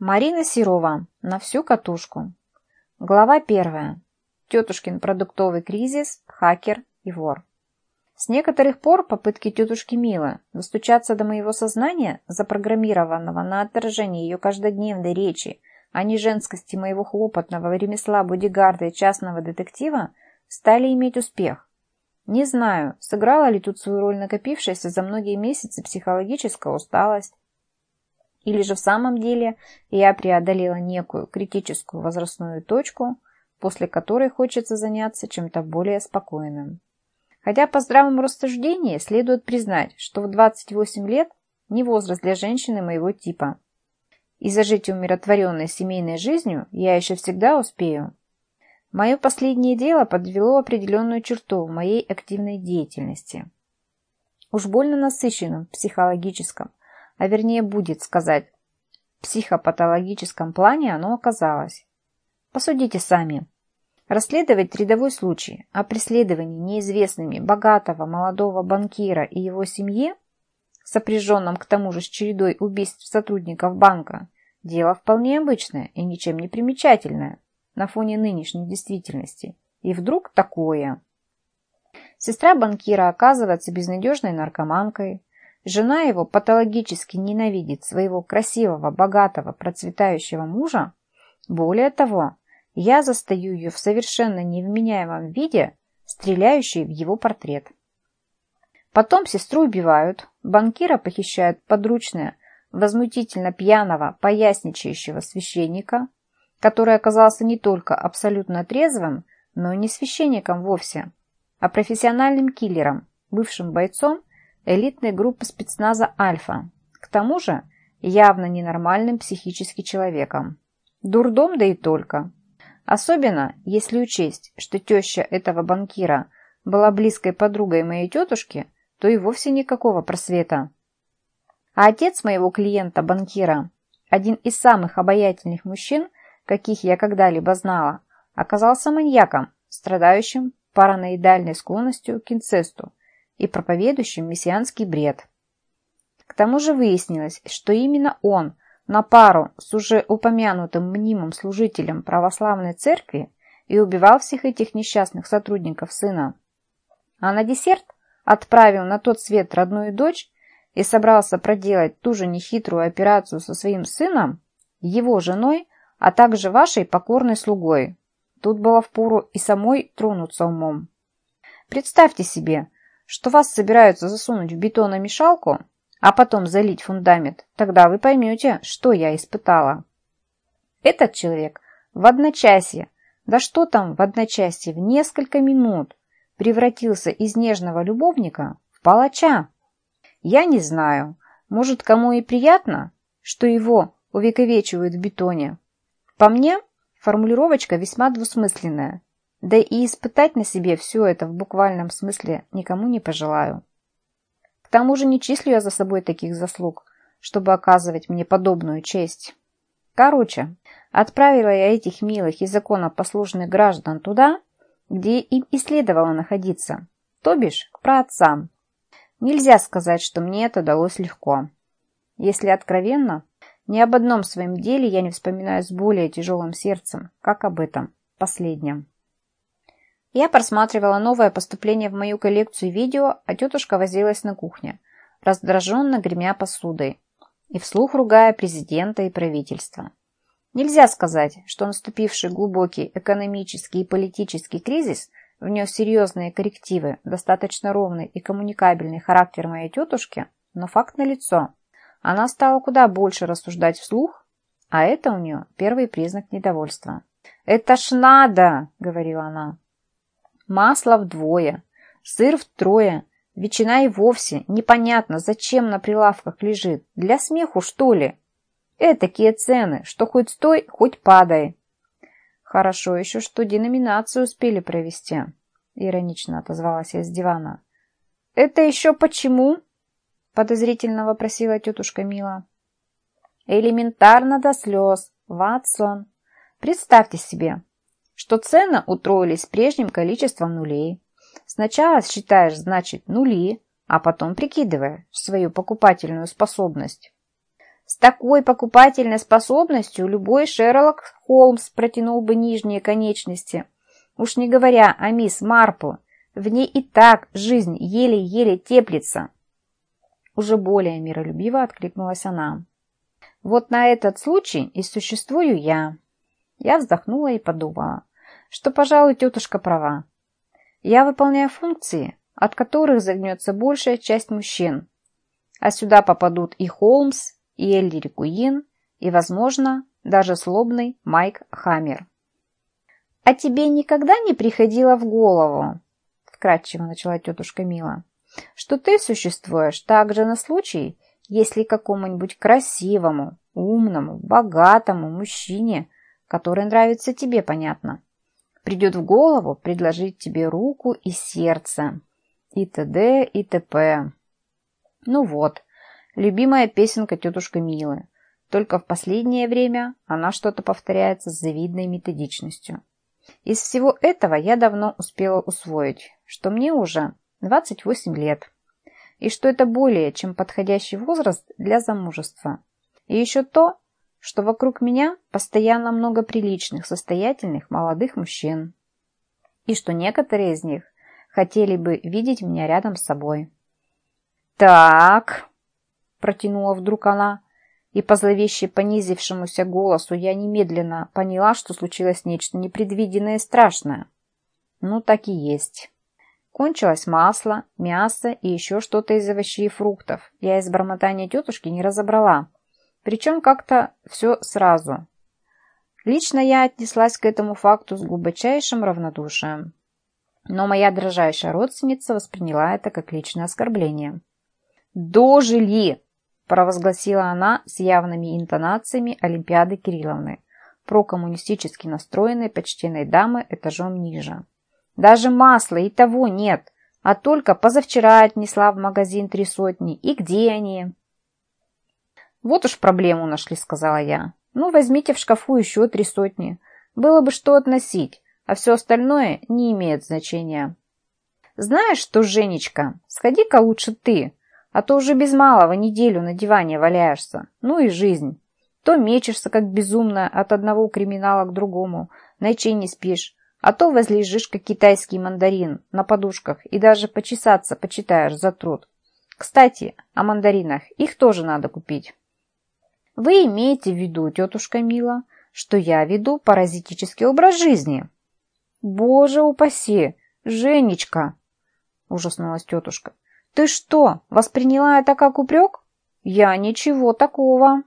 Марина Серова. На всю катушку. Глава первая. Тетушкин продуктовый кризис, хакер и вор. С некоторых пор попытки тетушки Милы достучаться до моего сознания, запрограммированного на отражение ее каждодневной речи, а не женскости моего хлопотного ремесла бодигарда и частного детектива, стали иметь успех. Не знаю, сыграла ли тут свою роль накопившаяся за многие месяцы психологическая усталость, или же в самом деле я преодолела некую критическую возрастную точку, после которой хочется заняться чем-то более спокойным. Хотя по здравому рассуждению следует признать, что в 28 лет не возраст для женщины моего типа. И зажить умиротворенной семейной жизнью я еще всегда успею. Мое последнее дело подвело определенную черту в моей активной деятельности. Уж больно насыщенным в психологическом, а вернее будет сказать, в психопатологическом плане оно оказалось. Посудите сами. Расследовать рядовой случай о преследовании неизвестными богатого молодого банкира и его семьи, сопряженном к тому же с чередой убийств сотрудников банка, дело вполне обычное и ничем не примечательное на фоне нынешней действительности. И вдруг такое. Сестра банкира оказывается безнадежной наркоманкой, Жена его патологически ненавидит своего красивого, богатого, процветающего мужа. Более того, я застаю ее в совершенно невменяемом виде, стреляющей в его портрет. Потом сестру убивают, банкира похищают подручные, возмутительно пьяного, поясничающего священника, который оказался не только абсолютно трезвым, но и не священником вовсе, а профессиональным киллером, бывшим бойцом элитной группы спецназа «Альфа». К тому же явно ненормальным психически человеком. Дурдом да и только. Особенно, если учесть, что теща этого банкира была близкой подругой моей тетушки, то и вовсе никакого просвета. А отец моего клиента-банкира, один из самых обаятельных мужчин, каких я когда-либо знала, оказался маньяком, страдающим параноидальной склонностью к инцесту и проповедующим мессианский бред. К тому же выяснилось, что именно он на пару с уже упомянутым мнимым служителем православной церкви и убивал всех этих несчастных сотрудников сына. А на десерт отправил на тот свет родную дочь и собрался проделать ту же нехитрую операцию со своим сыном, его женой, а также вашей покорной слугой. Тут было впору и самой тронуться умом. Представьте себе, что вас собираются засунуть в бетономешалку, а потом залить фундамент, тогда вы поймете, что я испытала. Этот человек в одночасье, да что там в одночасье, в несколько минут превратился из нежного любовника в палача. Я не знаю, может кому и приятно, что его увековечивают в бетоне. По мне, формулировочка весьма двусмысленная. Да и испытать на себе все это в буквальном смысле никому не пожелаю. К тому же не числю я за собой таких заслуг, чтобы оказывать мне подобную честь. Короче, отправила я этих милых и законопослушных граждан туда, где им и следовало находиться, то бишь к праотцам. Нельзя сказать, что мне это далось легко. Если откровенно, ни об одном своем деле я не вспоминаю с более тяжелым сердцем, как об этом последнем. Я просматривала новое поступление в мою коллекцию видео, а тетушка возилась на кухне, раздраженно гремя посудой и вслух ругая президента и правительство. Нельзя сказать, что наступивший глубокий экономический и политический кризис внес серьезные коррективы, достаточно ровный и коммуникабельный характер моей тетушки, но факт налицо. Она стала куда больше рассуждать вслух, а это у нее первый признак недовольства. «Это ж надо!» — говорила она. Масло вдвое, сыр втрое, ветчина и вовсе непонятно, зачем на прилавках лежит. Для смеху, что ли? Этакие цены, что хоть стой, хоть падай. Хорошо еще, что деноминацию успели провести, иронично отозвалась я с дивана. Это еще почему? Подозрительно вопросила тетушка Мила. Элементарно до слез, Ватсон. Представьте себе, что цены утроились прежним количеством нулей. Сначала считаешь, значит, нули, а потом прикидываешь свою покупательную способность. С такой покупательной способностью любой Шерлок Холмс протянул бы нижние конечности. Уж не говоря о мисс Марпл, в ней и так жизнь еле-еле теплится. Уже более миролюбиво откликнулась она. Вот на этот случай и существую я. Я вздохнула и подумала, что, пожалуй, тетушка права. Я выполняю функции, от которых загнется большая часть мужчин. А сюда попадут и Холмс, и Эльдери Куин, и, возможно, даже злобный Майк Хаммер. «А тебе никогда не приходило в голову, — вкратчиво начала тетушка Мила, — что ты существуешь также на случай, если какому-нибудь красивому, умному, богатому мужчине, который нравится тебе, понятно, придет в голову предложить тебе руку и сердце, и т.д. и т.п. Ну вот, любимая песенка тетушка Милы, только в последнее время она что-то повторяется с завидной методичностью. Из всего этого я давно успела усвоить, что мне уже 28 лет, и что это более чем подходящий возраст для замужества. И еще то, что вокруг меня постоянно много приличных, состоятельных, молодых мужчин. И что некоторые из них хотели бы видеть меня рядом с собой. «Так», — протянула вдруг она, и по зловеще понизившемуся голосу я немедленно поняла, что случилось нечто непредвиденное и страшное. Ну, так и есть. Кончилось масло, мясо и еще что-то из овощей и фруктов. Я из бормотания тетушки не разобрала. Причем как-то все сразу. Лично я отнеслась к этому факту с глубочайшим равнодушием. Но моя дрожайшая родственница восприняла это как личное оскорбление. «Дожили!» – провозгласила она с явными интонациями Олимпиады Кирилловны, прокоммунистически настроенной почтенной дамы этажом ниже. Даже масла и того нет, а только позавчера отнесла в магазин три сотни. И где они? Вот уж проблему нашли, сказала я. Ну, возьмите в шкафу еще три сотни. Было бы что относить, а все остальное не имеет значения. Знаешь что, Женечка, сходи-ка лучше ты, а то уже без малого неделю на диване валяешься. Ну и жизнь. То мечешься, как безумная, от одного криминала к другому, ночей не спишь, а то возлежишь, как китайский мандарин, на подушках и даже почесаться почитаешь за труд. Кстати, о мандаринах. Их тоже надо купить. Вы имеете в виду, тетушка Мила, что я веду паразитический образ жизни? Боже упаси! Женечка! Ужаснулась тетушка. Ты что, восприняла это как упрек? Я ничего такого.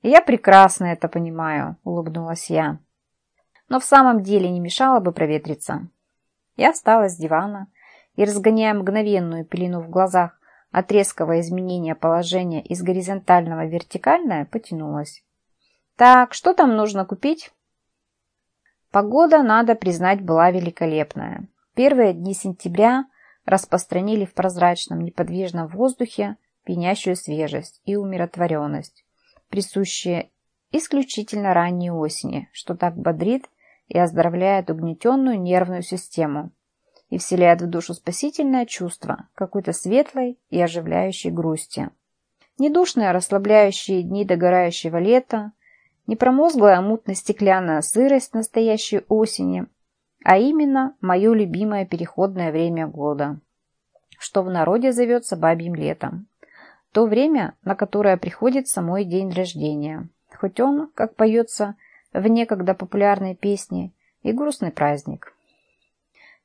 Я прекрасно это понимаю, улыбнулась я но в самом деле не мешало бы проветриться. Я встала с дивана и, разгоняя мгновенную пелену в глазах от резкого изменения положения из горизонтального в вертикальное, потянулась. «Так, что там нужно купить?» Погода, надо признать, была великолепная. Первые дни сентября распространили в прозрачном неподвижном воздухе пенящую свежесть и умиротворенность, присущие исключительно ранней осени, что так бодрит и оздоровляет угнетенную нервную систему и вселяет в душу спасительное чувство какой-то светлой и оживляющей грусти. Недушные расслабляющие дни догорающего лета, не промозглая мутно-стеклянная сырость настоящей осени, а именно мое любимое переходное время года, что в народе зовется бабьим летом. То время, на которое приходится мой день рождения, хоть он, как поется, в некогда популярной песне и грустный праздник.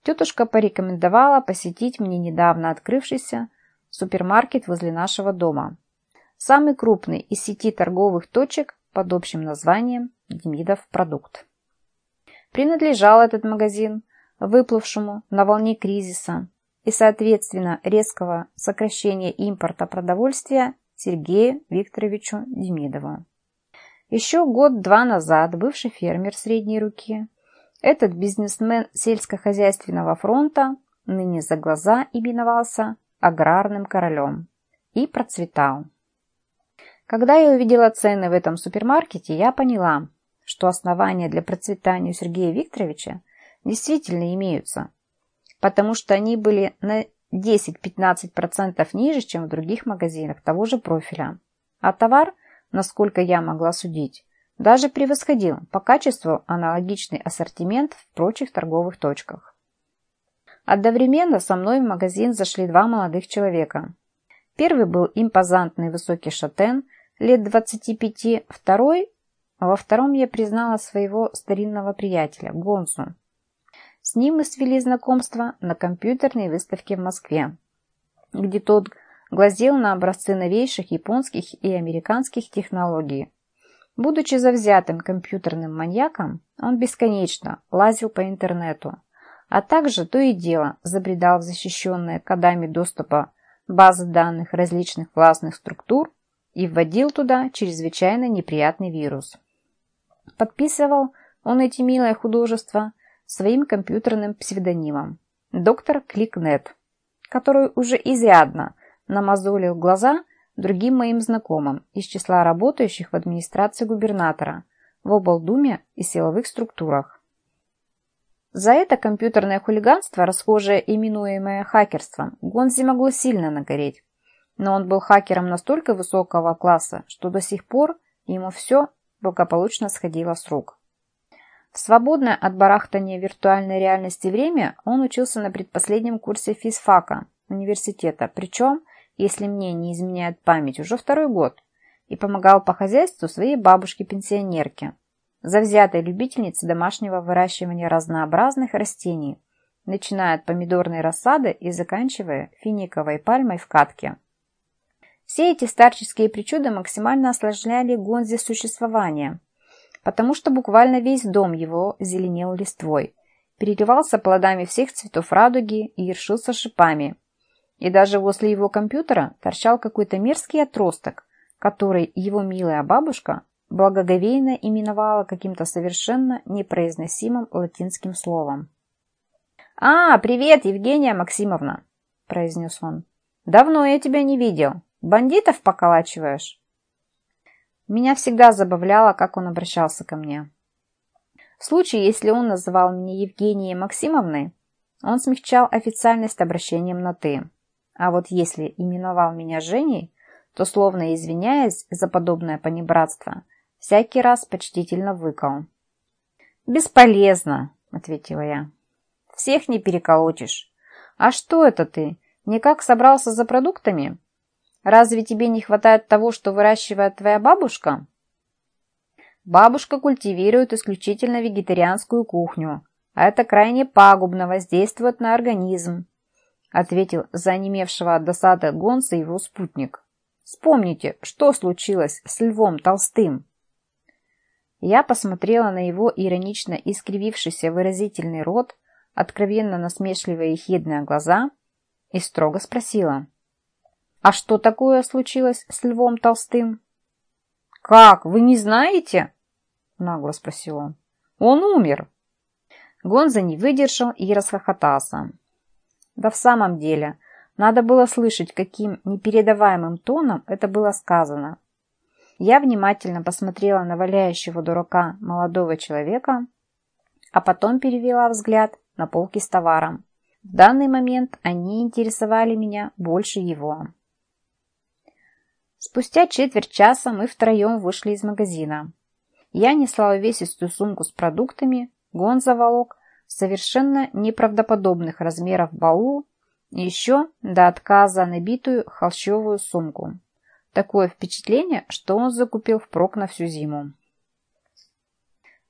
Тетушка порекомендовала посетить мне недавно открывшийся супермаркет возле нашего дома. Самый крупный из сети торговых точек под общим названием «Демидов продукт». Принадлежал этот магазин выплывшему на волне кризиса и, соответственно, резкого сокращения импорта продовольствия Сергею Викторовичу Демидову. Еще год-два назад бывший фермер средней руки, этот бизнесмен сельскохозяйственного фронта, ныне за глаза именовался аграрным королем и процветал. Когда я увидела цены в этом супермаркете, я поняла, что основания для процветания Сергея Викторовича действительно имеются, потому что они были на 10-15% ниже, чем в других магазинах того же профиля. А товар, насколько я могла судить, даже превосходил по качеству аналогичный ассортимент в прочих торговых точках. Одновременно со мной в магазин зашли два молодых человека. Первый был импозантный высокий шатен, лет 25, второй... Во втором я признала своего старинного приятеля, Гонзу. С ним мы свели знакомство на компьютерной выставке в Москве, где тот глазел на образцы новейших японских и американских технологий. Будучи завзятым компьютерным маньяком, он бесконечно лазил по интернету, а также то и дело забредал в защищенные кодами доступа базы данных различных властных структур и вводил туда чрезвычайно неприятный вирус. Подписывал он эти милые художества своим компьютерным псевдонимом «Доктор Кликнет», который уже изрядно намазолил глаза другим моим знакомым из числа работающих в администрации губернатора, в облдуме и силовых структурах. За это компьютерное хулиганство, расхожее именуемое хакерством, Гонзи могло сильно нагореть. Но он был хакером настолько высокого класса, что до сих пор ему все благополучно сходило с рук. В свободное от барахтания виртуальной реальности время он учился на предпоследнем курсе физфака университета, причем, если мне не изменяет память, уже второй год, и помогал по хозяйству своей бабушке-пенсионерке, завзятой любительнице домашнего выращивания разнообразных растений, начиная от помидорной рассады и заканчивая финиковой пальмой в катке. Все эти старческие причуды максимально осложняли Гонзе существование, потому что буквально весь дом его зеленел листвой, переливался плодами всех цветов радуги и ершился шипами. И даже возле его компьютера торчал какой-то мерзкий отросток, который его милая бабушка благоговейно именовала каким-то совершенно непроизносимым латинским словом. «А, привет, Евгения Максимовна!» – произнес он. «Давно я тебя не видел. Бандитов поколачиваешь?» Меня всегда забавляло, как он обращался ко мне. В случае, если он называл меня Евгенией Максимовной, он смягчал официальность обращением на «ты». А вот если именовал меня Женей, то, словно извиняясь за подобное понебратство, всякий раз почтительно выкал. «Бесполезно», — ответила я. «Всех не переколотишь. А что это ты? Никак собрался за продуктами? Разве тебе не хватает того, что выращивает твоя бабушка?» Бабушка культивирует исключительно вегетарианскую кухню, а это крайне пагубно воздействует на организм, ответил занемевшего от досады Гонса его спутник. Вспомните, что случилось с Львом Толстым. Я посмотрела на его иронично искривившийся выразительный рот, откровенно насмешливые и хидные глаза и строго спросила. «А что такое случилось с Львом Толстым?» «Как, вы не знаете?» — нагло спросил он. «Он умер!» Гонза не выдержал и расхохотался. Да в самом деле, надо было слышать, каким непередаваемым тоном это было сказано. Я внимательно посмотрела на валяющего дурака молодого человека, а потом перевела взгляд на полки с товаром. В данный момент они интересовали меня больше его. Спустя четверть часа мы втроем вышли из магазина. Я несла увесистую сумку с продуктами, гон заволок совершенно неправдоподобных размеров баул и еще до отказа набитую холщовую сумку. Такое впечатление, что он закупил впрок на всю зиму.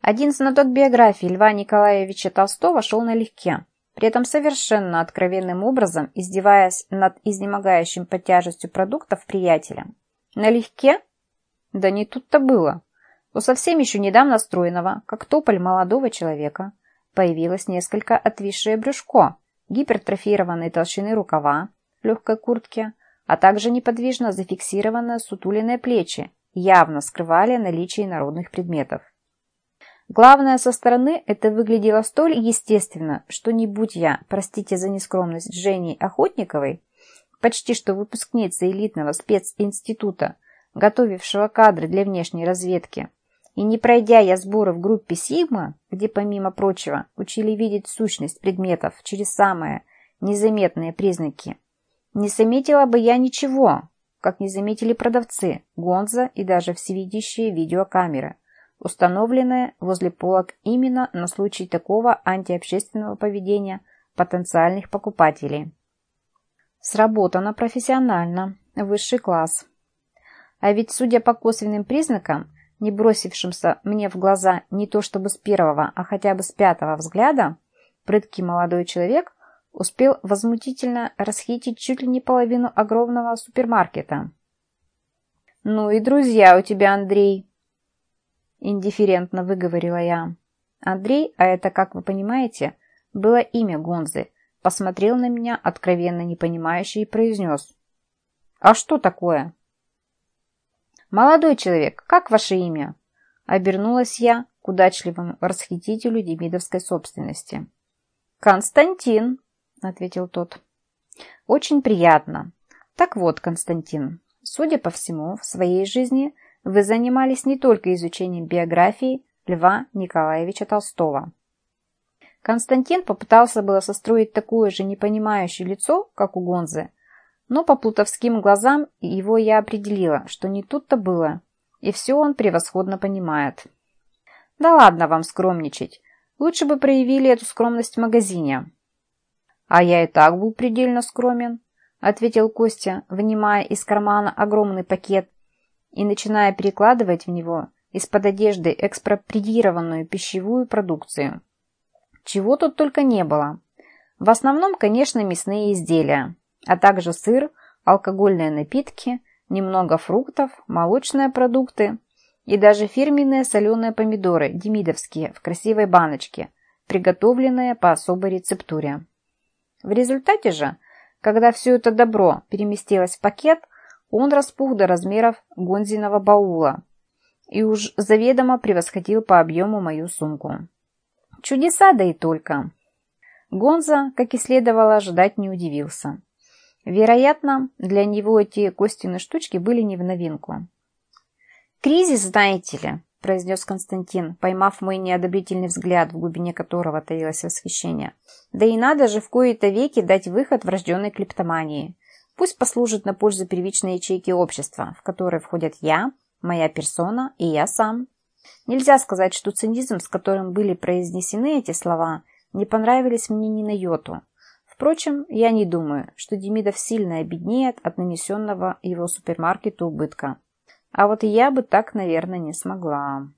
Один знаток биографии Льва Николаевича Толстого шел налегке, при этом совершенно откровенным образом издеваясь над изнемогающим под тяжестью продуктов приятелем. Налегке? Да не тут-то было. У совсем еще недавно настроенного, как тополь молодого человека, появилось несколько отвисшее брюшко, гипертрофированные толщины рукава, легкой куртки – а также неподвижно зафиксированные сутуленные плечи явно скрывали наличие народных предметов. Главное, со стороны это выглядело столь естественно, что не будь я, простите за нескромность, Женей Охотниковой, почти что выпускница элитного специнститута, готовившего кадры для внешней разведки, и не пройдя я сборы в группе «Сигма», где, помимо прочего, учили видеть сущность предметов через самые незаметные признаки, не заметила бы я ничего, как не заметили продавцы, Гонза и даже всевидящие видеокамеры, установленные возле полок именно на случай такого антиобщественного поведения потенциальных покупателей. Сработано профессионально, высший класс. А ведь, судя по косвенным признакам, не бросившимся мне в глаза не то чтобы с первого, а хотя бы с пятого взгляда, прыткий молодой человек успел возмутительно расхитить чуть ли не половину огромного супермаркета. «Ну и друзья у тебя, Андрей!» Индифферентно выговорила я. Андрей, а это, как вы понимаете, было имя Гонзы, посмотрел на меня откровенно непонимающе и произнес. «А что такое?» «Молодой человек, как ваше имя?» Обернулась я к удачливому расхитителю демидовской собственности. «Константин», — ответил тот. «Очень приятно. Так вот, Константин, судя по всему, в своей жизни вы занимались не только изучением биографии Льва Николаевича Толстого». Константин попытался было состроить такое же непонимающее лицо, как у Гонзы, но по плутовским глазам его я определила, что не тут-то было, и все он превосходно понимает. Да ладно вам скромничать. Лучше бы проявили эту скромность в магазине. А я и так был предельно скромен, ответил Костя, вынимая из кармана огромный пакет и начиная перекладывать в него из-под одежды экспроприированную пищевую продукцию. Чего тут только не было. В основном, конечно, мясные изделия а также сыр, алкогольные напитки, немного фруктов, молочные продукты и даже фирменные соленые помидоры, демидовские, в красивой баночке, приготовленные по особой рецептуре. В результате же, когда все это добро переместилось в пакет, он распух до размеров гонзиного баула и уж заведомо превосходил по объему мою сумку. Чудеса, да и только. Гонза, как и следовало ожидать, не удивился. Вероятно, для него эти Костины штучки были не в новинку. «Кризис, знаете ли», – произнес Константин, поймав мой неодобрительный взгляд, в глубине которого таилось восхищение. «Да и надо же в кои-то веки дать выход врожденной клептомании. Пусть послужит на пользу первичной ячейки общества, в которой входят я, моя персона и я сам». Нельзя сказать, что цинизм, с которым были произнесены эти слова, не понравились мне ни на йоту. Впрочем, я не думаю, что Демидов сильно обеднеет от нанесенного его супермаркету убытка. А вот я бы так, наверное, не смогла.